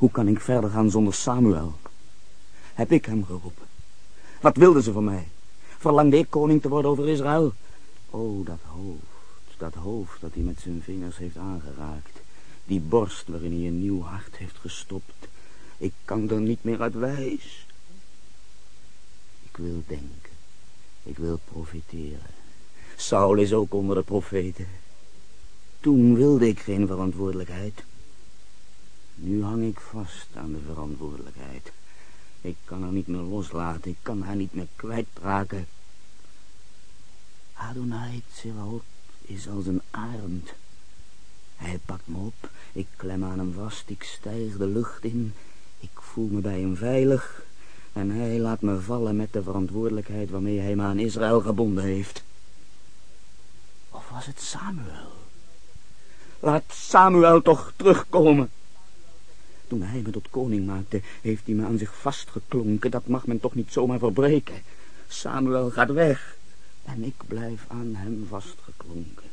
Hoe kan ik verder gaan zonder Samuel? Heb ik hem geroepen? Wat wilden ze van mij? Verlangde ik koning te worden over Israël? Oh, dat hoofd, dat hoofd dat hij met zijn vingers heeft aangeraakt. Die borst waarin hij een nieuw hart heeft gestopt. Ik kan er niet meer uit wijs. Ik wil denken. Ik wil profiteren. Saul is ook onder de profeten. Toen wilde ik geen verantwoordelijkheid. Nu hang ik vast aan de verantwoordelijkheid. Ik kan haar niet meer loslaten. Ik kan haar niet meer kwijtraken. Adonai Tsevaot is als een arend. Hij pakt me op. Ik klem aan hem vast. Ik stijg de lucht in. Ik voel me bij hem veilig. En hij laat me vallen met de verantwoordelijkheid waarmee hij me aan Israël gebonden heeft. Of was het Samuel? Laat Samuel toch terugkomen. Toen hij me tot koning maakte, heeft hij me aan zich vastgeklonken. Dat mag men toch niet zomaar verbreken. Samuel gaat weg en ik blijf aan hem vastgeklonken.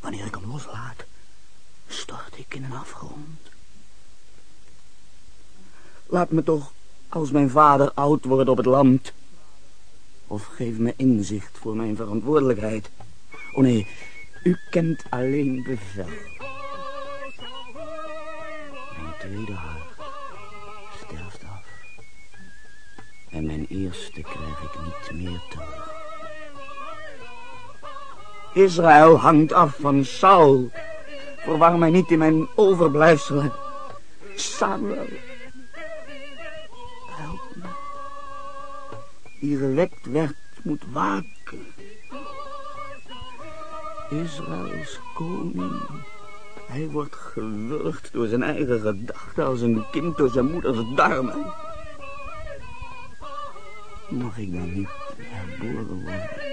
Wanneer ik hem loslaat, stort ik in een afgrond. Laat me toch, als mijn vader oud wordt op het land, of geef me inzicht voor mijn verantwoordelijkheid. O nee, u kent alleen bevel. Tweede hart sterft af. En mijn eerste krijg ik niet meer terug. Israël hangt af van Saul. Verwar mij niet in mijn overblijfselen. Samuel. Help me. Die gewekt werd moet waken. Israëls koning. Hij wordt gewurgd door zijn eigen gedachten als een kind door zijn moeders darmen. Mag ik dan niet herboren worden?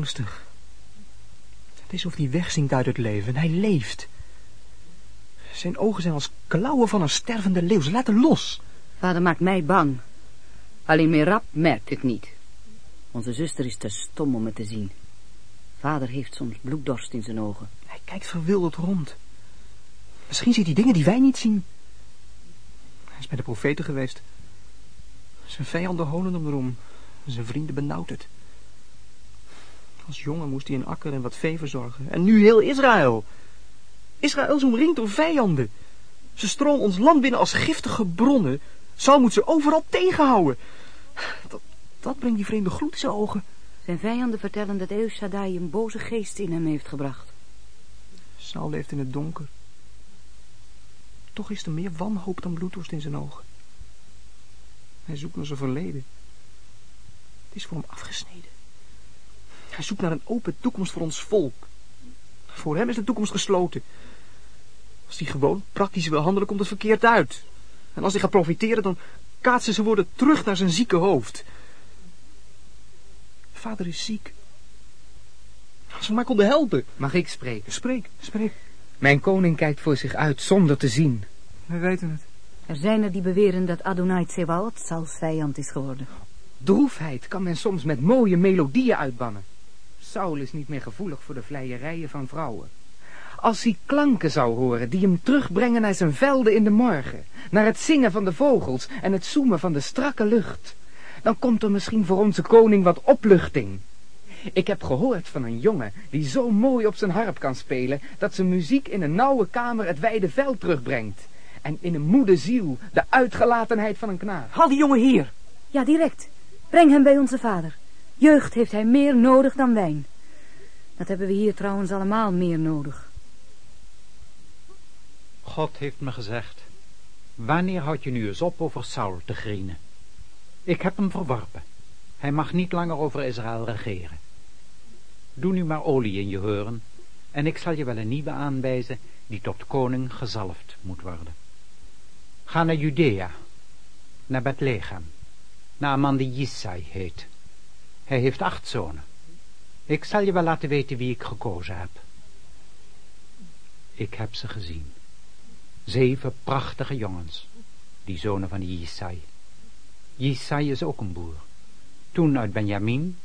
Angstig. Het is of hij wegzinkt uit het leven. Hij leeft. Zijn ogen zijn als klauwen van een stervende leeuw. Ze laten los. Vader maakt mij bang. Alleen Merab merkt het niet. Onze zuster is te stom om het te zien. Vader heeft soms bloeddorst in zijn ogen. Hij kijkt verwilderd rond. Misschien ziet hij dingen die wij niet zien. Hij is bij de profeten geweest. Zijn vijanden honen hem erom. Zijn vrienden benauwd het. Als jongen moest hij een akker en wat vee verzorgen. En nu heel Israël. Israël is omringd door vijanden. Ze stromen ons land binnen als giftige bronnen. Saul moet ze overal tegenhouden. Dat, dat brengt die vreemde gloed in zijn ogen. Zijn vijanden vertellen dat El Shaddai een boze geest in hem heeft gebracht. Saul leeft in het donker. Toch is er meer wanhoop dan bloeddorst in zijn ogen. Hij zoekt naar zijn verleden. Het is voor hem afgesneden. Hij zoekt naar een open toekomst voor ons volk. Voor hem is de toekomst gesloten. Als hij gewoon praktisch wil handelen, komt het verkeerd uit. En als hij gaat profiteren, dan kaatsen ze woorden terug naar zijn zieke hoofd. Vader is ziek. Als we maar konden helpen. Mag ik spreken? Spreek, spreek. Mijn koning kijkt voor zich uit zonder te zien. We weten het. Er zijn er die beweren dat Adonai Tsewaot Sauls vijand is geworden. Droefheid kan men soms met mooie melodieën uitbannen. Saul is niet meer gevoelig voor de vleierijen van vrouwen. Als hij klanken zou horen die hem terugbrengen naar zijn velden in de morgen, naar het zingen van de vogels en het zoemen van de strakke lucht, dan komt er misschien voor onze koning wat opluchting. Ik heb gehoord van een jongen die zo mooi op zijn harp kan spelen, dat zijn muziek in een nauwe kamer het wijde veld terugbrengt. En in een moede ziel de uitgelatenheid van een knaap. Haal die jongen hier. Ja, direct. Breng hem bij onze vader. Jeugd heeft hij meer nodig dan wijn. Dat hebben we hier trouwens allemaal meer nodig. God heeft me gezegd, wanneer houd je nu eens op over Saul te grienen? Ik heb hem verworpen. Hij mag niet langer over Israël regeren. Doe nu maar olie in je heuren, en ik zal je wel een nieuwe aanwijzen die tot koning gezalfd moet worden. Ga naar Judea, naar Bethlehem, naar een man die Jisai heet. Hij heeft acht zonen. Ik zal je wel laten weten wie ik gekozen heb. Ik heb ze gezien. Zeven prachtige jongens, die zonen van Jisai. Jisai is ook een boer. Toen uit Benjamin,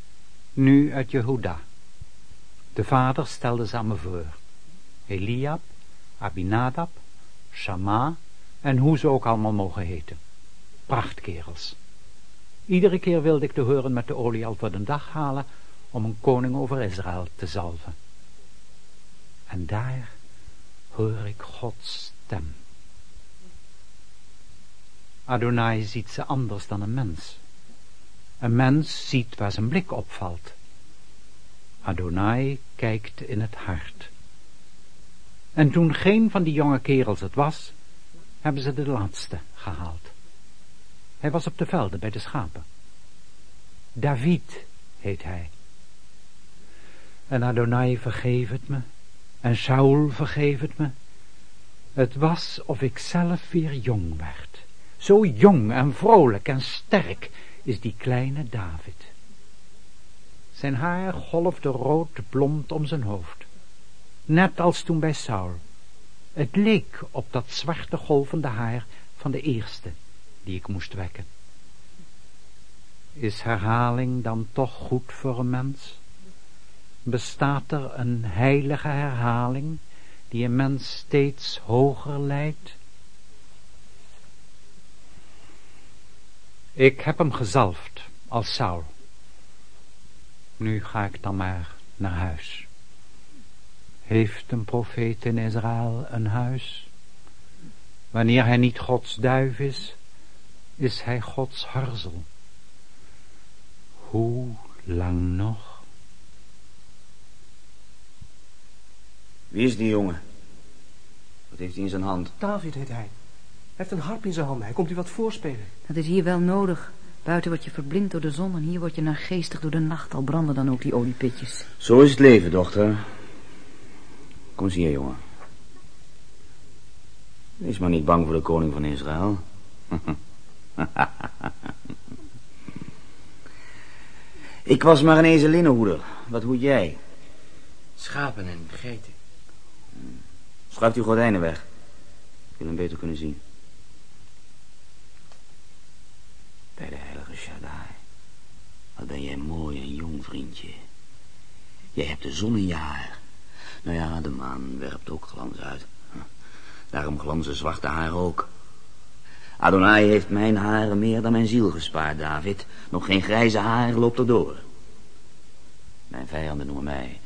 nu uit Jehuda. De vader stelde ze aan me voor. Eliab, Abinadab, Shama en hoe ze ook allemaal mogen heten. Prachtkerels. Iedere keer wilde ik de horen met de olie al voor de dag halen om een koning over Israël te zalven. En daar hoor ik Gods stem. Adonai ziet ze anders dan een mens. Een mens ziet waar zijn blik opvalt. Adonai kijkt in het hart. En toen geen van die jonge kerels het was, hebben ze de laatste gehaald. Hij was op de velden bij de schapen. David heet hij. En Adonai vergeef het me, en Saul vergeef het me. Het was of ik zelf weer jong werd. Zo jong en vrolijk en sterk is die kleine David. Zijn haar golfde rood blond om zijn hoofd. Net als toen bij Saul. Het leek op dat zwarte golvende haar van de eerste die ik moest wekken. Is herhaling dan toch goed voor een mens? Bestaat er een heilige herhaling die een mens steeds hoger leidt? Ik heb hem gezalfd als Saul. Nu ga ik dan maar naar huis. Heeft een profeet in Israël een huis? Wanneer hij niet Gods duif is, is hij Gods harzel. Hoe lang nog? Wie is die jongen? Wat heeft hij in zijn hand? David heet hij. Hij heeft een harp in zijn handen. Hij komt u wat voorspelen. Dat is hier wel nodig. Buiten word je verblind door de zon en hier word je naargeestig door de nacht. Al branden dan ook die oliepitjes. Zo is het leven, dochter. Kom eens hier, jongen. Wees maar niet bang voor de koning van Israël. Ik was maar een ezelinnenhoeder. Wat hoed jij? Schapen en geiten. Schuift uw gordijnen weg. Ik wil hem beter kunnen zien. Bij de heilige Shaddai. Wat ben jij mooi en jong, vriendje. Jij hebt de zon in je haar. Nou ja, de maan werpt ook glans uit. Daarom glanzen zwarte haar ook. Adonai heeft mijn haren meer dan mijn ziel gespaard, David. Nog geen grijze haar loopt er door. Mijn vijanden noemen mij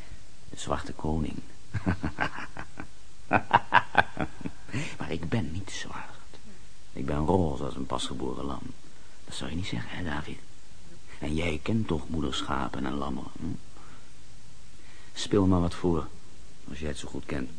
de zwarte koning. maar ik ben niet zwart. Ik ben roze als een pasgeboren lam. Dat zou je niet zeggen, hè, David? En jij kent toch moederschapen en lammen, hm? Speel maar wat voor, als jij het zo goed kent.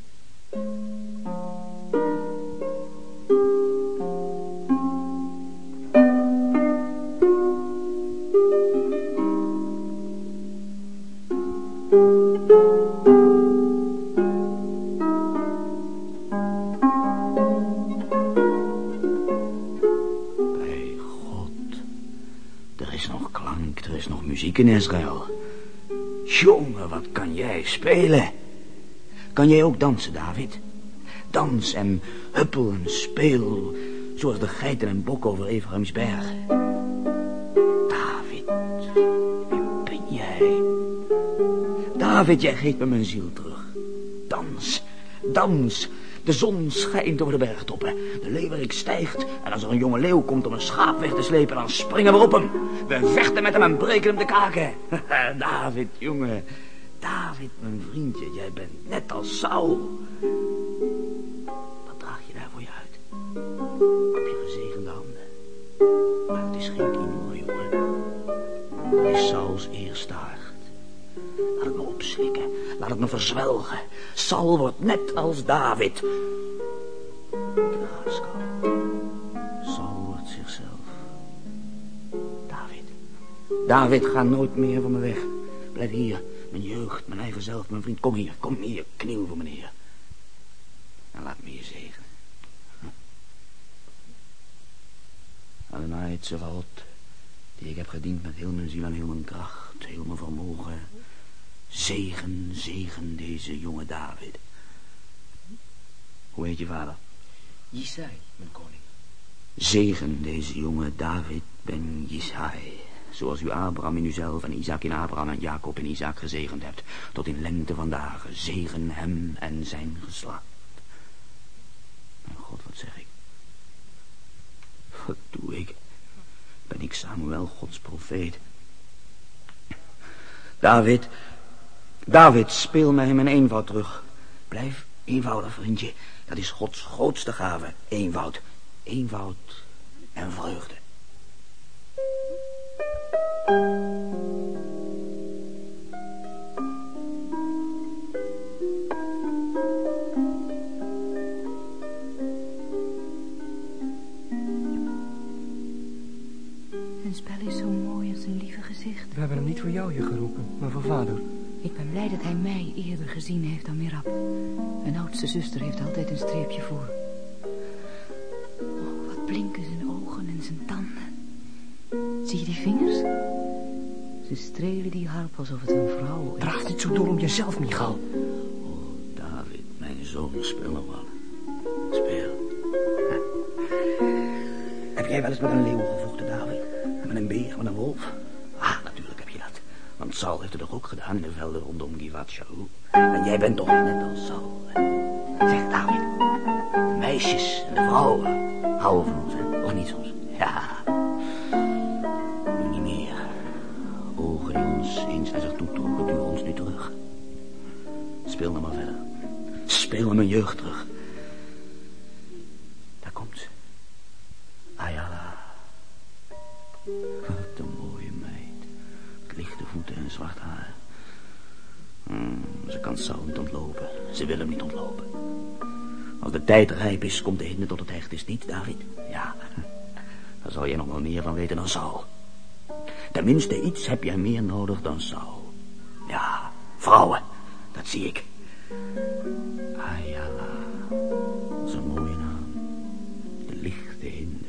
In Israël. Jongen, wat kan jij spelen? Kan jij ook dansen, David? Dans en huppel en speel, zoals de geiten en bokken over Ephraim's berg. David, wie ben jij? David, jij geeft me mijn ziel terug. Dans, dans. De zon schijnt over de bergtoppen. De leeuwerik stijgt. En als er een jonge leeuw komt om een schaap weg te slepen, dan springen we op hem. We vechten met hem en breken hem de kaken. David, jongen. David, mijn vriendje, jij bent net als Saul. Wat draag je daar voor je uit? Op je gezegende handen. Maar het is geen quinoa, jongen. Het is Sauls eerste. Laat het me opslikken. Laat het me verzwelgen. Saul wordt net als David. Raaskal. Saul wordt zichzelf. David. David, ga nooit meer van me weg. Blijf hier. Mijn jeugd, mijn eigen zelf, mijn vriend. Kom hier, kom hier. Kniel voor meneer. En laat me je zegenen. Adonai Tsevaot, die ik heb gediend met heel mijn ziel en heel mijn kracht, heel mijn vermogen. Zegen, zegen deze jonge David. Hoe heet je vader? Jisai, mijn koning. Zegen deze jonge David ben Jishai. Zoals u Abraham in uzelf en Isaac in Abraham en Jacob in Isaac gezegend hebt. Tot in lengte van dagen. Zegen hem en zijn geslacht. Mijn God, wat zeg ik? Wat doe ik? Ben ik Samuel, Gods profeet? David, David, speel mij mijn eenvoud terug. Blijf eenvoudig, vriendje. Dat is Gods grootste gave. Eenvoud. Eenvoud en vreugde. Een spel is zo mooi als een lieve gezicht. We hebben hem niet voor jou hier geroepen, maar voor vader. Ik ben blij dat hij mij eerder gezien heeft dan Mirab. Mijn oudste zuster heeft altijd een streepje voor. Oh, wat blinken zijn ogen en zijn tanden. Zie je die vingers? Ze strelen die harp alsof het een vrouw is. Draag niet zo door om jezelf, Michal. Oh, David, mijn zoon, speel nog wel. Speel. Heb jij wel eens met een leeuw gevochten, David? Met een beer, met een wolf? Want Saul heeft het toch ook gedaan in de velden rondom Givat Shaul. En jij bent toch net als Saul. hè? Zeg, David. De meisjes en de vrouwen houden van ons, hè? Of niet soms? Ja. Nu niet meer. Ogen die ons eens naar zich toe trokken, duwen ons nu terug. Speel nou maar verder. Speel me mijn jeugd terug. Daar komt ze. Ayala. Voeten en zwart haar. Hmm, ze kan Saul niet ontlopen. Ze wil hem niet ontlopen. Als de tijd rijp is, komt de hinde tot het hecht. Is niet, David? Ja. Daar zal jij nog wel meer van weten dan Saul. Tenminste, iets heb jij meer nodig dan Saul. Ja, vrouwen. Dat zie ik. Ayala. Is een mooie naam. De lichte hinde.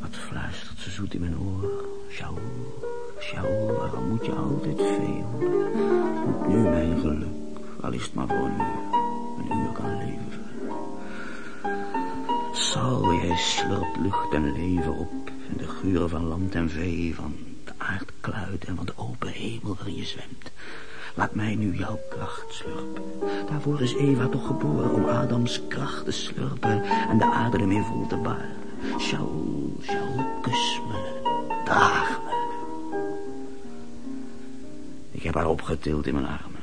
Wat fluistert ze zoet in mijn oor. Moet je altijd veel? Nu mijn geluk, al is het maar voor een uur. Een uur kan leven. Saul, jij slurpt lucht en leven op. En de geuren van land en vee, van de aardkluit en van de open hemel waarin je zwemt. Laat mij nu jouw kracht slurpen. Daarvoor is Eva toch geboren om Adams kracht te slurpen en de aarde ermee vol te baren. Shaul, Shaul, kus me, draag heb haar opgetild in mijn armen.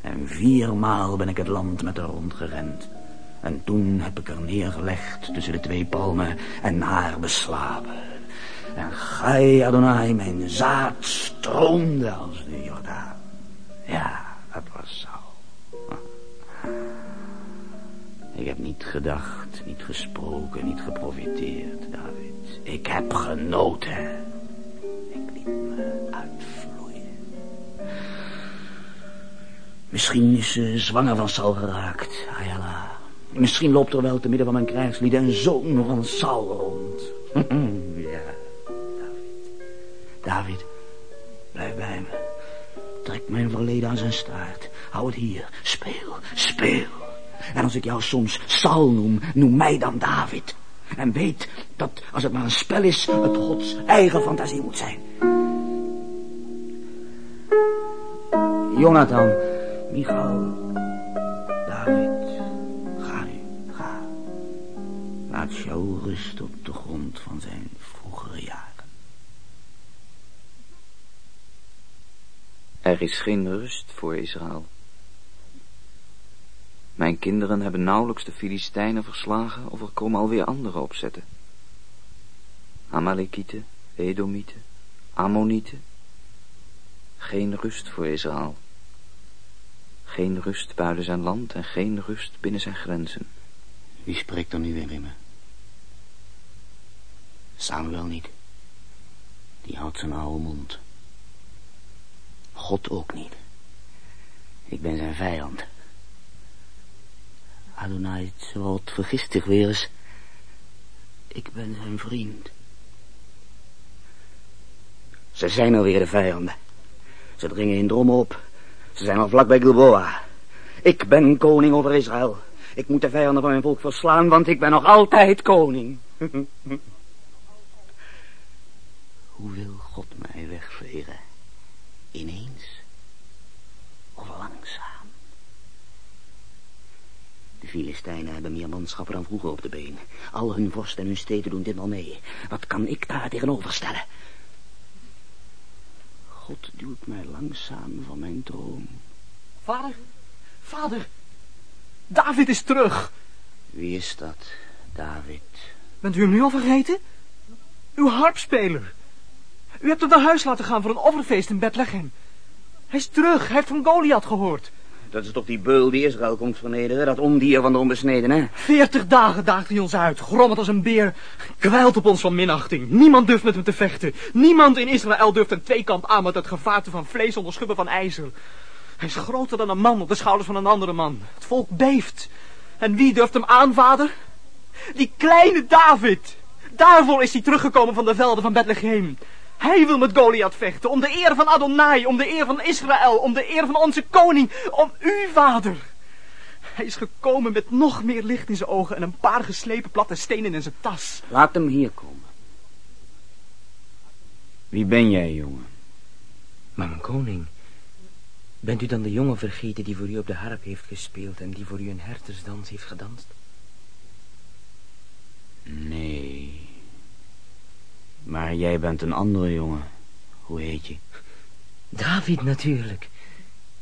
En viermaal ben ik het land met haar rondgerend. En toen heb ik haar neergelegd tussen de twee palmen en haar beslapen. En gij, Adonai, mijn zaad stroomde als de Jordaan. Ja, dat was Saul. Ik heb niet gedacht, niet gesproken, niet geprofiteerd, David. Ik heb genoten. Misschien is ze zwanger van Saul geraakt, Ayala. Misschien loopt er wel te midden van mijn krijgslieden een zoon van Saul rond. ja, David. David, blijf bij me. Trek mijn verleden aan zijn staart. Hou het hier. Speel, speel. En als ik jou soms Saul noem, noem mij dan David. En weet dat als het maar een spel is, het Gods eigen fantasie moet zijn. Jonathan, Michal, David, ga nu, ga. Laat jou rust op de grond van zijn vroegere jaren. Er is geen rust voor Israël. Mijn kinderen hebben nauwelijks de Filistijnen verslagen of er komen alweer andere opzetten. Amalekieten, Edomieten, Ammonieten. Geen rust voor Israël. Geen rust buiten zijn land en geen rust binnen zijn grenzen. Wie spreekt er nu weer in me? Samuel niet. Die houdt zijn oude mond. God ook niet. Ik ben zijn vijand. Adonai wat vergist zich weer eens. Ik ben zijn vriend. Ze zijn alweer de vijanden. Ze dringen in dromen op. Ze zijn al vlak bij Gilboa. Ik ben koning over Israël. Ik moet de vijanden van mijn volk verslaan, want ik ben nog altijd koning. Hoe wil God mij wegvegen? Ineens? Of langzaam? De Filistijnen hebben meer manschappen dan vroeger op de been. Al hun vorsten en hun steden doen dit al mee. Wat kan ik daar tegenover stellen? God duwt mij langzaam van mijn troon. Vader, vader, David is terug. Wie is dat, David? Bent u hem nu al vergeten? Uw harpspeler. U hebt hem naar huis laten gaan voor een offerfeest in Bethlehem. Hij is terug, hij heeft van Goliath gehoord. Dat is toch die beul die Israël komt vernederen, dat ondier van de hè? Veertig dagen daagt hij ons uit, grommend als een beer, kwijlt op ons van minachting. Niemand durft met hem te vechten. Niemand in Israël durft een tweekant aan met het gevaarte van vlees onder schubben van ijzer. Hij is groter dan een man op de schouders van een andere man. Het volk beeft. En wie durft hem aan, vader? Die kleine David. Daarvoor is hij teruggekomen van de velden van Bethlehem. Hij wil met Goliath vechten, om de eer van Adonai, om de eer van Israël, om de eer van onze koning, om u, vader. Hij is gekomen met nog meer licht in zijn ogen en een paar geslepen platte stenen in zijn tas. Laat hem hier komen. Wie ben jij, jongen? Maar mijn koning, bent u dan de jongen vergeten die voor u op de harp heeft gespeeld en die voor u een hertersdans heeft gedanst? Nee. Maar jij bent een andere jongen. Hoe heet je? David natuurlijk.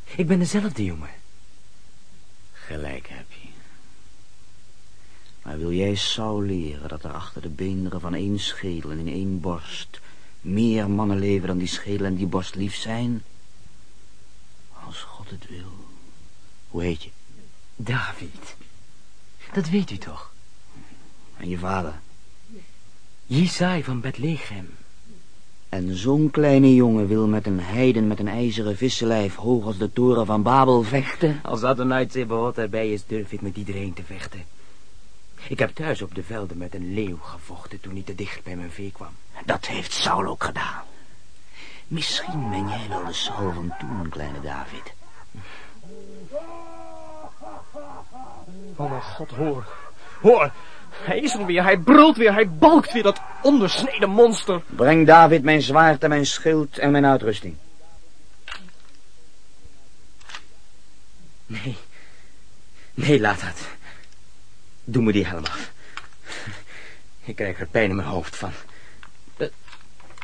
Ik ben dezelfde jongen. Gelijk heb je. Maar wil jij Saul leren dat er achter de beenderen van één schedel en in één borst meer mannen leven dan die schedel en die borst lief zijn? Als God het wil. Hoe heet je? David. Dat weet u toch? En je vader? Jesaai van Bethlehem. En zo'n kleine jongen wil met een heiden met een ijzeren vissenlijf hoog als de toren van Babel vechten? Als Adonai Tsebot erbij is, durf ik met iedereen te vechten. Ik heb thuis op de velden met een leeuw gevochten toen hij te dicht bij mijn vee kwam. Dat heeft Saul ook gedaan. Misschien ben jij wel de Saul van toen, kleine David. Oh mijn god, hoor. Hoor, hij is er weer, hij brult weer, hij balkt weer, dat ondersneden monster. Breng David mijn zwaard en mijn schild en mijn uitrusting. Nee. Nee, laat dat. Doe me die helm af. Ik krijg er pijn in mijn hoofd van. Uh,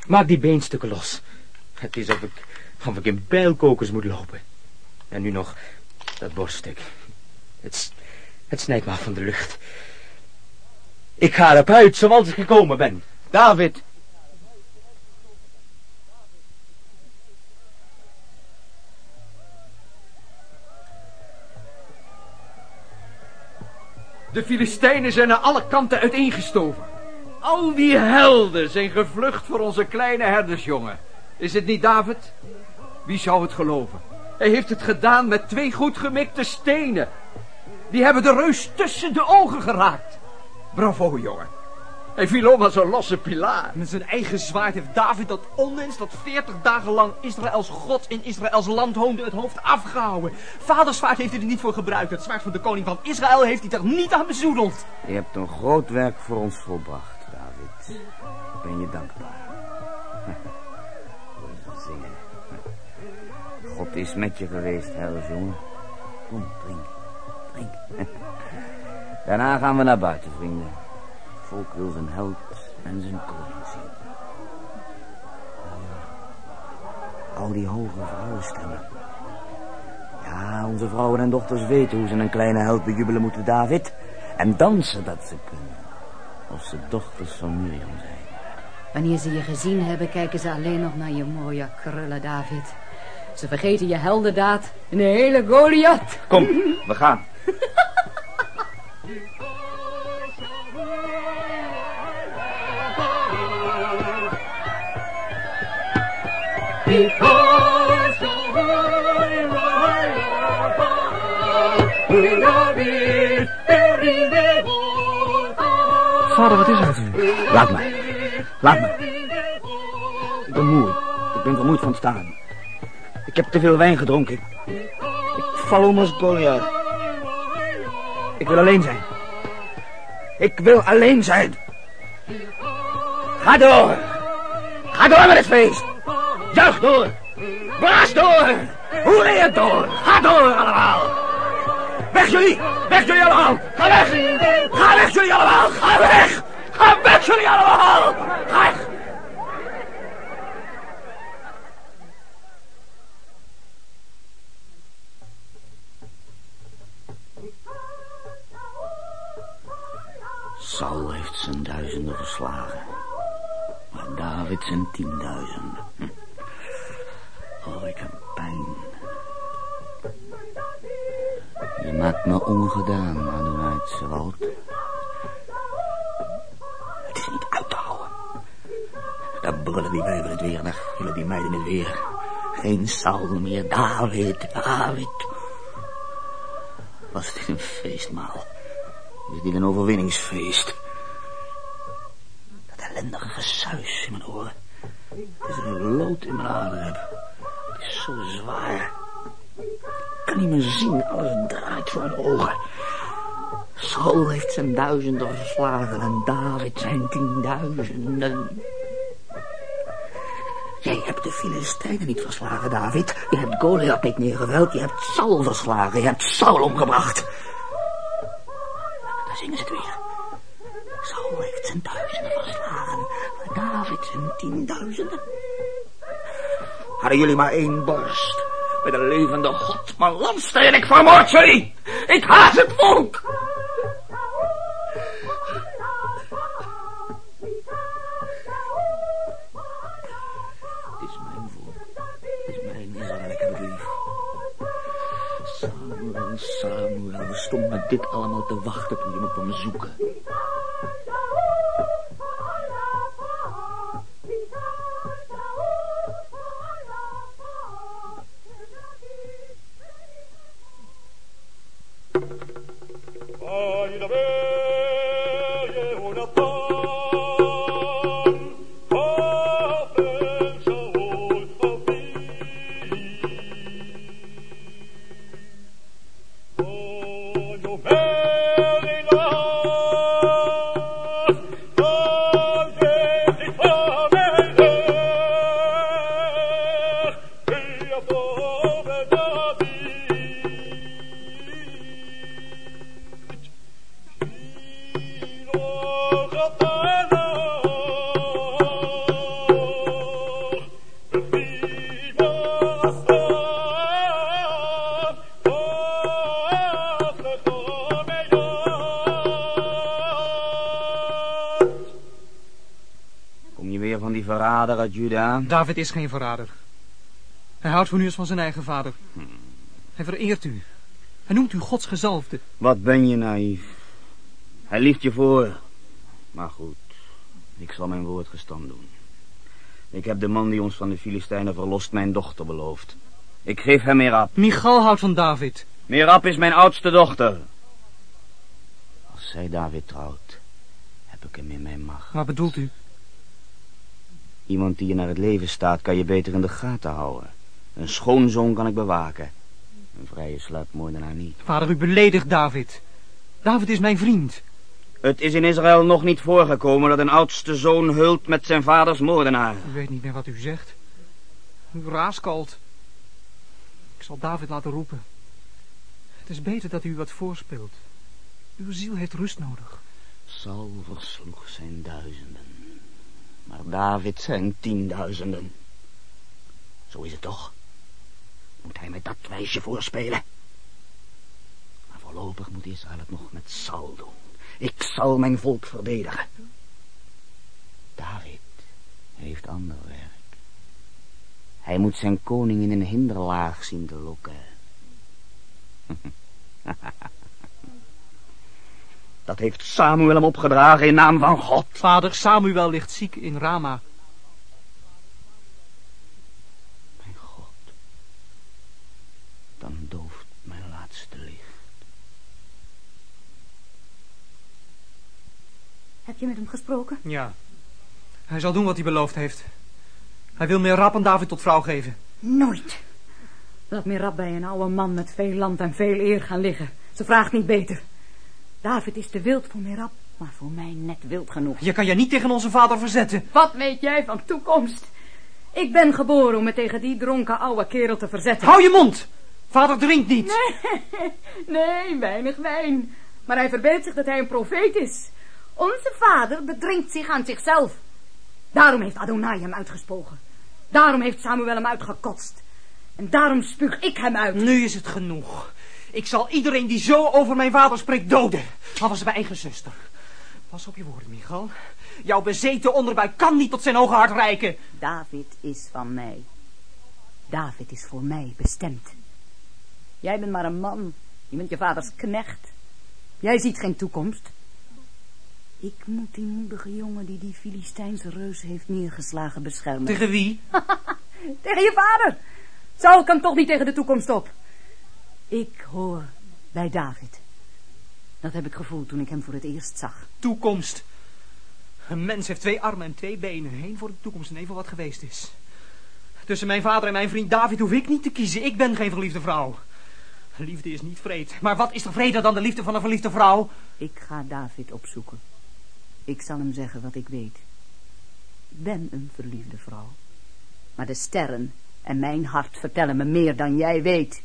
maak die beenstukken los. Het is of ik, of ik in pijlkokers moet lopen. En nu nog dat borststuk. Het, het snijdt me af van de lucht. Ik ga erop uit zoals ik gekomen ben. David! De Filistijnen zijn naar alle kanten uiteengestoven. Al die helden zijn gevlucht voor onze kleine herdersjongen. Is het niet David? Wie zou het geloven? Hij heeft het gedaan met twee goed gemikte stenen. Die hebben de reus tussen de ogen geraakt. Bravo, jongen. Hij viel om als een losse pilaar. Met zijn eigen zwaard heeft David dat onmens dat veertig dagen lang Israëls God in Israëls land woonde het hoofd afgehouden. Vaders zwaard heeft hij er niet voor gebruikt. Het zwaard van de koning van Israël heeft hij er niet aan bezoedeld. Je hebt een groot werk voor ons volbracht, David. Ik ben je dankbaar. Zingen. God is met je geweest, jongen. Kom, drink. Daarna gaan we naar buiten, vrienden. Het volk wil zijn held en zijn koning zien. Al die hoge vrouwenstemmen. Ja, onze vrouwen en dochters weten hoe ze een kleine held bejubelen moeten, David. En dansen dat ze kunnen. Als ze dochters van Miriam zijn. Wanneer ze je gezien hebben, kijken ze alleen nog naar je mooie krullen, David. Ze vergeten je heldendaad in de hele Goliath. Kom, we gaan. Vader, wat is er met? Laat me, Laat me. Ik ben moe. Ik ben vermoeid van staan. Ik heb te veel wijn gedronken. Ik, ik val om als Goliath. Ik wil alleen zijn. Ik wil alleen zijn. Ga door. Ga door met het feest. Juich door. Blaas door. Hoereer door. Ga door allemaal. Weg jullie. Weg jullie allemaal. Ga weg. Ga weg jullie allemaal. Ga weg. Ga weg jullie allemaal. Ga weg. Saul heeft zijn duizenden verslagen. Maar David zijn tienduizenden. Hm. Oh, ik heb pijn. Je maakt me ongedaan, Adonai Tsewalt. Het is niet uit te houden. Daar brullen die wijven het weer, daar gillen die meiden het weer. Geen Saul meer, David, David. Was dit een feestmaal? Is dit een overwinningsfeest? Dat ellendige gesuis in mijn oren. Het is een lood in mijn adem heb. Het is zo zwaar. Ik kan niet meer zien, alles draait voor mijn ogen. Saul heeft zijn duizenden verslagen en David zijn tienduizenden. Jij hebt de Filistijnen niet verslagen, David. Je hebt Goliath niet neergeveld. Je hebt Saul verslagen. Je hebt Saul omgebracht. Daar zingen ze het weer. Saul heeft zijn duizenden verslagen. Maar David zijn tienduizenden. Hadden jullie maar één borst. Met een levende God, mijn landste en ik vermoord jullie. Ik haat het volk. Stonden met dit allemaal te wachten toen je me kwam zoeken. David is geen verrader. Hij houdt van u als van zijn eigen vader. Hij vereert u. Hij noemt u Gods gezalfde. Wat ben je naïef. Hij liegt je voor. Maar goed, ik zal mijn woord gestand doen. Ik heb de man die ons van de Filistijnen verlost mijn dochter beloofd. Ik geef hem Merab. Michal houdt van David. Merab is mijn oudste dochter. Als zij David trouwt, heb ik hem in mijn macht. Wat bedoelt u? Iemand die je naar het leven staat, kan je beter in de gaten houden. Een schoonzoon kan ik bewaken. Een vrije sluipmoordenaar niet. Vader, u beledigt David. David is mijn vriend. Het is in Israël nog niet voorgekomen dat een oudste zoon hult met zijn vaders moordenaar. U weet niet meer wat u zegt. U raaskalt. Ik zal David laten roepen. Het is beter dat u wat voorspeelt. Uw ziel heeft rust nodig. Saul versloeg zijn duizenden. Maar David zijn tienduizenden. Zo is het toch? Moet hij met dat wijsje voorspelen? Maar voorlopig moet Israël het nog met Saul doen. Ik zal mijn volk verdedigen. David heeft ander werk. Hij moet zijn koning in een hinderlaag zien te lokken. Dat heeft Samuel hem opgedragen in naam van God. Vader, Samuel ligt ziek in Rama. Mijn God, dan dooft mijn laatste licht. Heb je met hem gesproken? Ja. Hij zal doen wat hij beloofd heeft. Hij wil meer rap aan David tot vrouw geven. Nooit. Laat meer rap bij een oude man met veel land en veel eer gaan liggen. Ze vraagt niet beter. David is te wild voor Mirab, maar voor mij net wild genoeg. Je kan je niet tegen onze vader verzetten. Wat weet jij van toekomst? Ik ben geboren om me tegen die dronken oude kerel te verzetten. Hou je mond! Vader drinkt niet. Nee, nee, weinig wijn. Maar hij verbeeldt zich dat hij een profeet is. Onze vader bedringt zich aan zichzelf. Daarom heeft Adonai hem uitgespogen. Daarom heeft Samuel hem uitgekotst. En daarom spuug ik hem uit. Nu is het genoeg. Ik zal iedereen die zo over mijn vader spreekt doden. Al was het mijn eigen zuster. Pas op je woorden, Michal. Jouw bezeten onderbuik kan niet tot zijn hoge hart reiken. David is van mij. David is voor mij bestemd. Jij bent maar een man. Je bent je vaders knecht. Jij ziet geen toekomst. Ik moet die moedige jongen die die Filistijnse reus heeft neergeslagen beschermen. Tegen wie? tegen je vader. Saul kan toch niet tegen de toekomst op. Ik hoor bij David. Dat heb ik gevoeld toen ik hem voor het eerst zag. Toekomst. Een mens heeft twee armen en twee benen. Eén voor de toekomst en voor wat geweest is. Tussen mijn vader en mijn vriend David hoef ik niet te kiezen. Ik ben geen verliefde vrouw. Liefde is niet vreed. Maar wat is er vreder dan de liefde van een verliefde vrouw? Ik ga David opzoeken. Ik zal hem zeggen wat ik weet. Ik ben een verliefde vrouw. Maar de sterren en mijn hart vertellen me meer dan jij weet.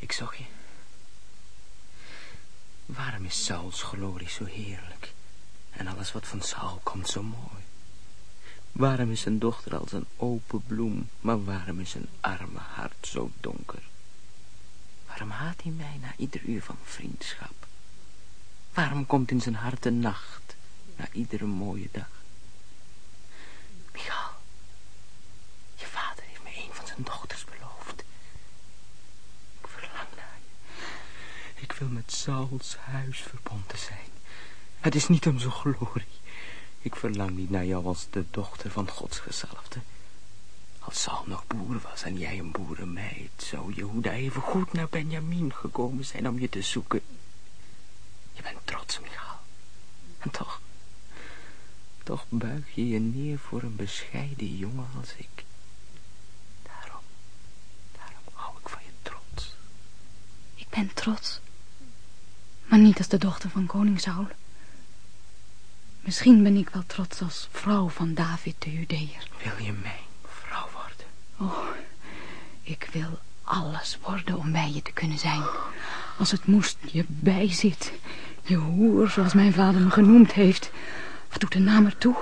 Ik zag je. Waarom is Sauls glorie zo heerlijk? En alles wat van Saul komt zo mooi? Waarom is zijn dochter als een open bloem, maar waarom is zijn arme hart zo donker? Waarom haat hij mij na ieder uur van vriendschap? Waarom komt in zijn hart de nacht, na iedere mooie dag? Michael, je vader heeft me een van zijn dochters beloofd. Ik verlang naar je. Ik wil met Sauls huis verbonden zijn. Het is niet om zijn glorie. Ik verlang niet naar jou als de dochter van Gods gezalfde. Als Saul nog boer was en jij een boerenmeid, zou Jehuda even goed naar Benjamin gekomen zijn om je te zoeken. Je bent trots, Michael. En toch, toch buig je je neer voor een bescheiden jongen als ik. Daarom, daarom hou ik van je trots. Ik ben trots. Maar niet als de dochter van koning Saul. Misschien ben ik wel trots als vrouw van David de Judeër. Wil je mijn vrouw worden? Oh, ik wil alles worden om bij je te kunnen zijn. Als het moest je bijzit. Je hoer, zoals mijn vader me genoemd heeft. Wat doet de naam er toe?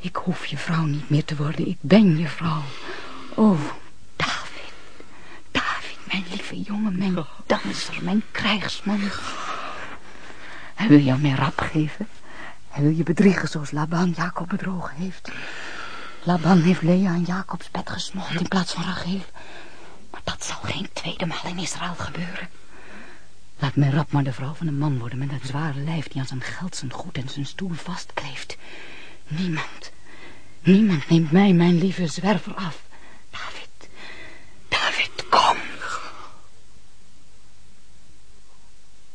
Ik hoef je vrouw niet meer te worden. Ik ben je vrouw. Oh, David. David, mijn lieve jongen, mijn danser, mijn krijgsman. Hij wil jou meer rap geven. Hij wil je bedriegen zoals Laban Jacob bedrogen heeft. Laban heeft Lea aan Jacobs bed gesmoord in plaats van Rachel. Maar dat zal geen tweede maal in Israël gebeuren. Laat mijn rap maar de vrouw van een man worden met een zware lijf die aan zijn geld, zijn goed en zijn stoel vastkleeft. Niemand, niemand neemt mij mijn lieve zwerver af. David, David, kom.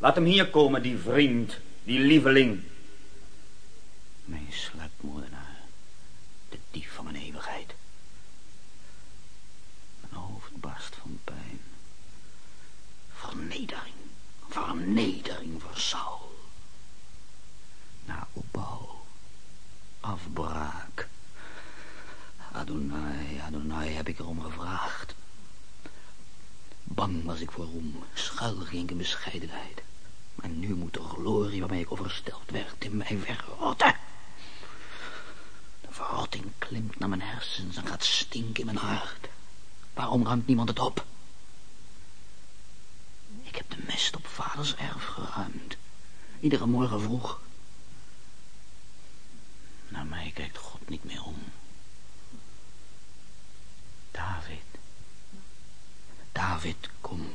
Laat hem hier komen, die vriend, die lieveling. Mijn sletmoordenaar, de dief van mijn eeuwigheid. Mijn hoofd barst van pijn. Vernedering, vernedering voor Saul. Na opbouw, afbraak. Adonai, Adonai heb ik erom gevraagd. Bang was ik voor roem, schuil ging ik in bescheidenheid. Maar nu moet de glorie waarmee ik oversteld werd in mij wegrotten. De verrotting klimt naar mijn hersens en gaat stinken in mijn hart. Waarom ruimt niemand het op? Ik heb de mest op vaders erf geruimd. Iedere morgen vroeg. Naar mij kijkt God niet meer om. David. David, kom.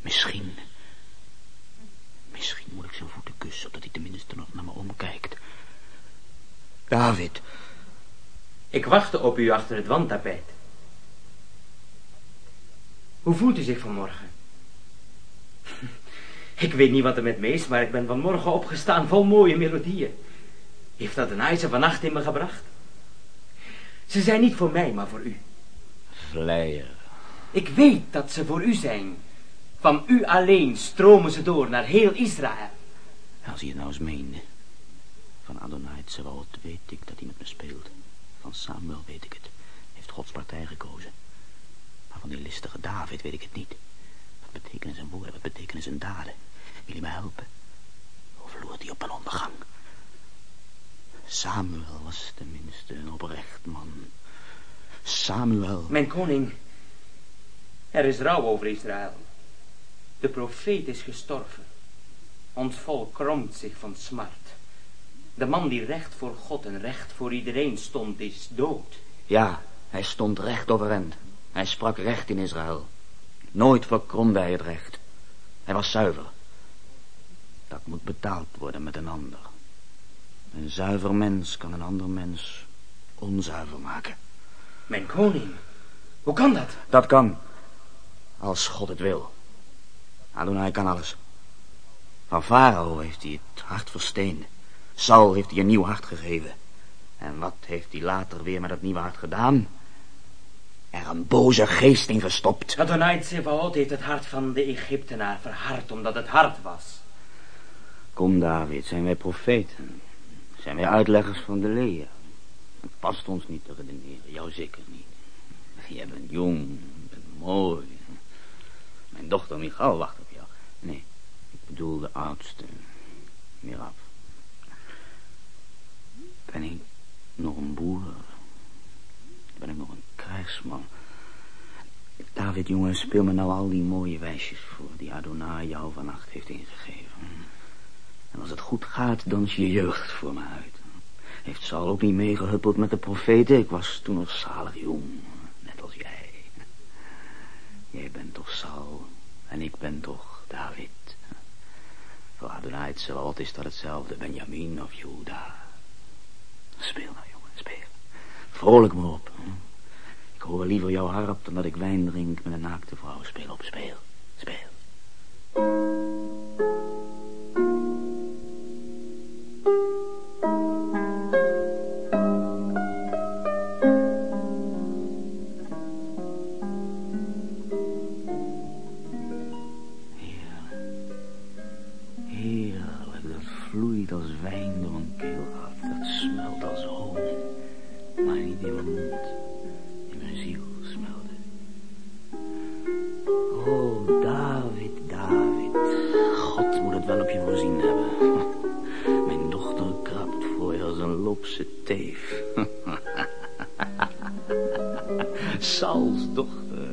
Misschien... Misschien moet ik zijn voeten kussen, opdat hij tenminste nog naar me omkijkt. David. Ik wachtte op u achter het wandtapijt. Hoe voelt u zich vanmorgen? Ik weet niet wat er met me is, maar ik ben vanmorgen opgestaan vol mooie melodieën. Heeft dat een ijzer vannacht in me gebracht? Ze zijn niet voor mij, maar voor u. Vleier. Ik weet dat ze voor u zijn. Van u alleen stromen ze door naar heel Israël. Als je het nou eens meende. Van Adonai Tsebaot weet ik dat hij met me speelt. Van Samuel weet ik het. Heeft Gods partij gekozen. Maar van die listige David weet ik het niet. Wat betekenen zijn woorden, wat betekenen zijn daden? Wil hij me helpen? Of loert hij op een ondergang? Samuel was tenminste een oprecht man. Samuel. Mijn koning, er is rouw over Israël. De profeet is gestorven. Ons volk kromt zich van smart. De man die recht voor God en recht voor iedereen stond, is dood. Ja, hij stond recht overeind. Hij sprak recht in Israël. Nooit verkromde hij het recht. Hij was zuiver. Dat moet betaald worden met een ander. Een zuiver mens kan een ander mens onzuiver maken. Mijn koning, hoe kan dat? Dat kan. Als God het wil. Adonai kan alles. Van Farao heeft hij het hart versteend. Saul heeft hij een nieuw hart gegeven. En wat heeft hij later weer met dat nieuwe hart gedaan? Er een boze geest in gestopt. Adonai Tsebaot heeft het hart van de Egyptenaar verhard omdat het hard was. Kom David, zijn wij profeten? Zijn wij uitleggers van de leer? Het past ons niet te redeneren, jou zeker niet. Jij bent jong, je bent mooi. Mijn dochter Michal wacht op jou. Nee, ik bedoel de oudste, Miraf. Ben ik nog een boer? Ben ik nog een krijgsman? David, jongen, speel me nou al die mooie wijsjes voor... die Adonai jou vannacht heeft ingegeven. En als het goed gaat, dans je jeugd voor me uit. Heeft Saul ook niet meegehuppeld met de profeten? Ik was toen nog zalig jong, net als jij. Jij bent toch Saul en ik ben toch David. Voor Adonai het is dat hetzelfde, Benjamin of Juda. Speel nou, jongen, speel. Vrolijk me op. Ik hoor liever jouw harp dan dat ik wijn drink met een naakte vrouw. Speel op, speel, speel. Joodse teef. Sals dochter.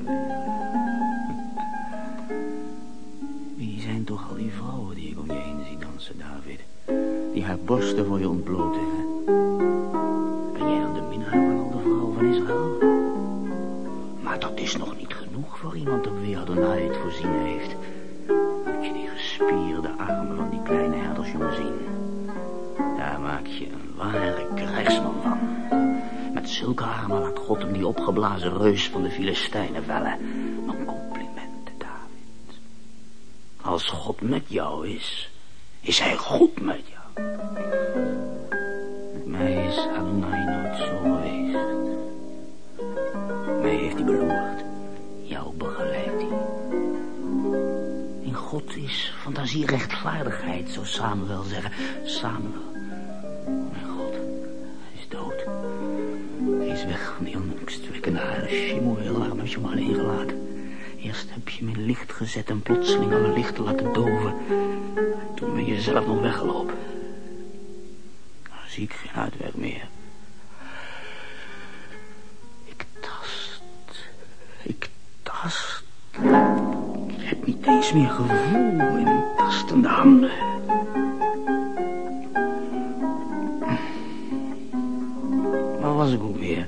Wie zijn toch al die vrouwen die ik om je heen zie dansen, David? Die haar borsten voor je ontbloten. Ben jij dan de minnaar van al de vrouwen van Israël? Maar dat is nog niet genoeg voor iemand op wie Adonai het voorzien heeft. Moet je die gespierde armen van die kleine herdersjongen zien. Daar maak je een reus van de Filistijnen vellen. Mijn complimenten, David. Als God met jou is, is hij goed met jou. Met mij is Adonai nooit zo geweest. Mij heeft hij beloerd. Jou begeleidt hij. In God is fantasie rechtvaardigheid, zo Samuel zeggen. Samuel, angstwekkende Shemuel, waarom heb je me alleen gelaten? Eerst heb je me in licht gezet en plotseling alle lichten laten doven. Toen ben je zelf nog weggelopen. Nou zie ik geen uitweg meer. Ik tast. Ik tast. Ik heb niet eens meer gevoel in tastende handen. Waar was ik ook weer?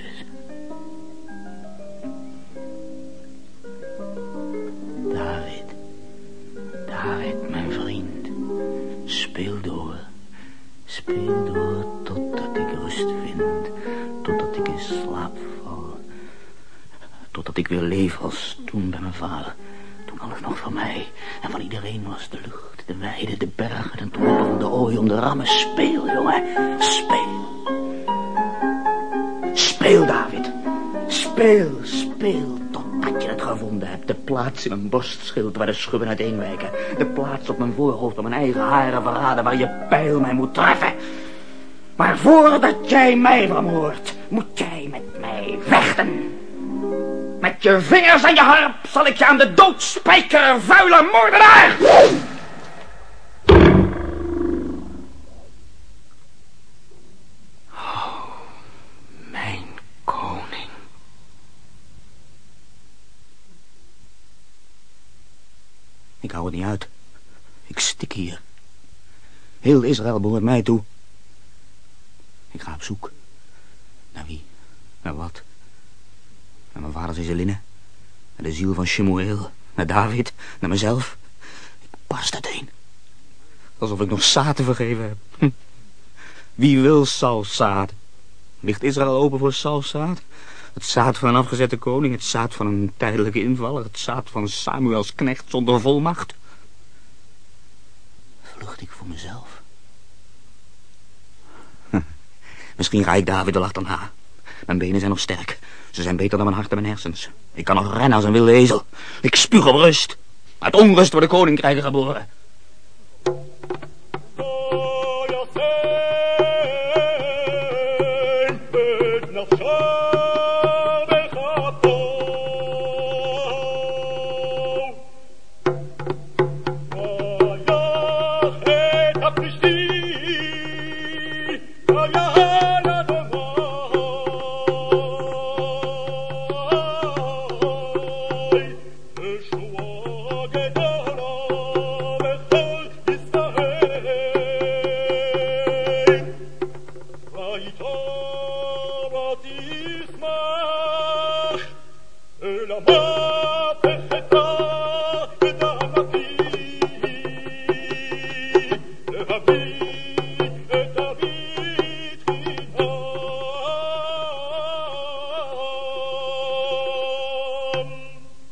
Totdat ik weer leef als toen bij mijn vader. Toen alles nog van mij en van iedereen was. De lucht, de weide, de bergen, troepen van de ooi om de rammen. Speel, jongen, speel. Speel, David. Speel, speel, totdat je het gevonden hebt. De plaats in mijn borstschild waar de schubben uiteenwijken. De plaats op mijn voorhoofd waar mijn eigen haren verraden waar je pijl mij moet treffen. Maar voordat jij mij vermoordt, moet jij je vingers en je harp zal ik je aan de dood spijkeren, vuile moordenaar! Oh, mijn koning. Ik hou het niet uit. Ik stik hier. Heel Israël behoort mij toe. Ik ga op zoek. Naar wie? Naar wat? Naar mijn vaders Ezeline. Naar de ziel van Shemuel. Naar David. Naar mezelf. Ik barst uiteen. Alsof ik nog zaad te vergeven heb. Hm. Wie wil Salzaad? Ligt Israël open voor Salzaad? Het zaad van een afgezette koning, het zaad van een tijdelijke invaller, het zaad van Samuels knecht zonder volmacht. Vlucht ik voor mezelf? Hm. Misschien ga ik David wel achterna. Mijn benen zijn nog sterk. Ze zijn beter dan mijn hart en mijn hersens. Ik kan nog rennen als een wilde ezel. Ik spuug op rust. Uit onrust worden koninkrijken geboren. Oh, yeah.